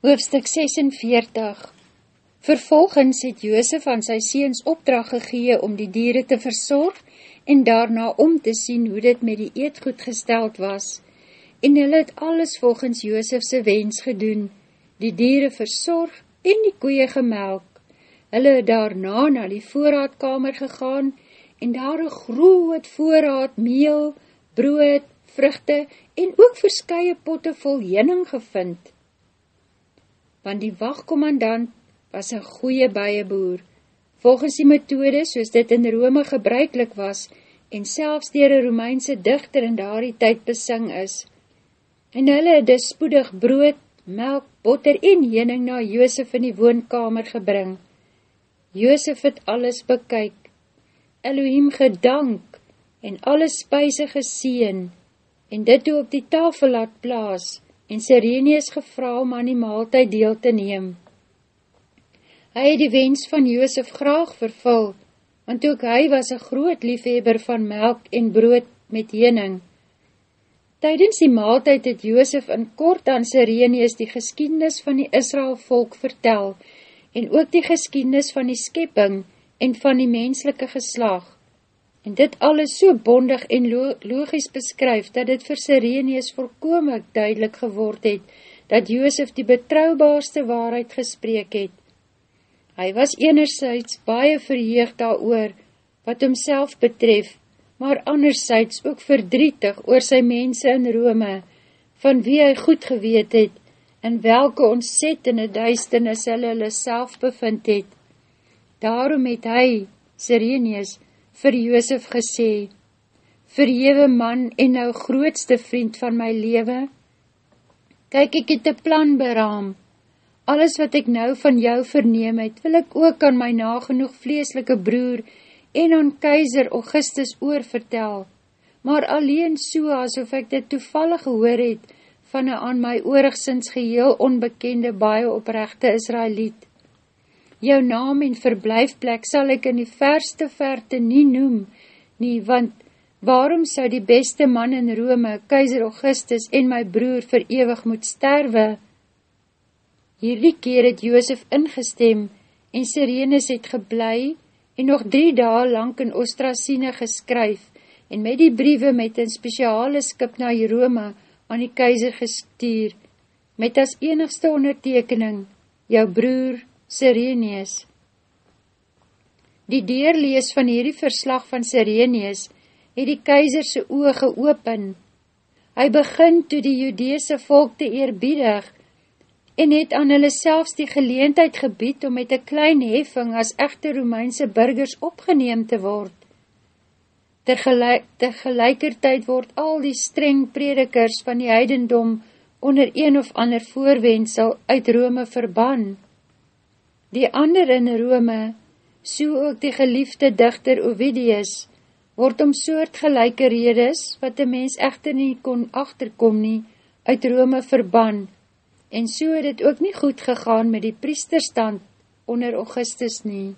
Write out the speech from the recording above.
Hoofstuk 46 Vervolgens het Joosef aan sy seens opdracht gegee om die dieren te verzorg en daarna om te sien hoe dit met die eetgoed gesteld was. En hulle het alles volgens Joosefse wens gedoen, die dieren verzorg en die koeie gemelk. Hulle het daarna na die voorraadkamer gegaan en daar een groot voorraad meel, brood, vruchte en ook verskye potte vol jening gevind want die wachtkommandant was een goeie bijenboer, volgens die methode soos dit in Rome gebruiklik was en selfs dier een Romeinse dichter in daardie tyd besing is. En hulle het dus spoedig brood, melk, botter en jening na Joosef in die woonkamer gebring. Joosef het alles bekyk, Elohim gedank en alle spuise geseen en dit toe op die tafel laat plaas, en Sirenius gevra om aan die maaltijd deel te neem. Hy het die wens van Joosef graag vervul, want ook hy was een groot liefheber van melk en brood met jening. Tydens die maaltijd het Joosef in kort aan Sirenius die geskiednis van die Israel volk vertel, en ook die geskiednis van die skepping en van die menselike geslag, en dit alles so bondig en lo logisch beskryf, dat dit vir Sirenius volkomig duidelik geword het, dat Joosef die betrouwbaarste waarheid gespreek het. Hy was enerzijds baie verheeg daar oor, wat homself betref, maar anderzijds ook verdrietig oor sy mense in Rome, van wie hy goed geweet het, en welke ontzettende duisternis hulle hulle self bevind het. Daarom het hy, Sirenius, vir Joosef gesê, Verhewe man en nou grootste vriend van my lewe, kyk ek het een plan beraam, alles wat ek nou van jou verneem het, wil ek ook aan my nagenoeg vleeslike broer en aan keizer Augustus oor vertel, maar alleen so asof ek dit toevallig gehoor het van een aan my oorigsins geheel onbekende baie oprechte Israeliet jou naam en verblijfplek sal ek in die verste verte nie noem, nie, want waarom sou die beste man in Rome, keizer Augustus en my broer verewig moet sterwe? Hierdie keer het Joosef ingestem en Sirenes het geblei en nog drie dae lang in Ostrasine geskryf en met die briewe met een speciale skip na Rome aan die keizer gestuur, met as enigste ondertekening, jou broer, Sireneus Die deurlees van hierdie verslag van Sireneus het die keizerse oog geopen. Hy begin toe die judeese volk te eerbiedig en het aan hulle selfs die geleentheid gebied om met een klein heffing as echte Romeinse burgers opgeneem te word. Tegelijkertijd word al die streng predikers van die heidendom onder een of ander voorwensel uit Rome verban. Die ander in Rome, so ook die geliefde dichter Ovidius, word om soort gelijke redes, wat die mens echter nie kon achterkom nie, uit Rome verban, en so het het ook nie goed gegaan met die priesterstand onder Augustus nie.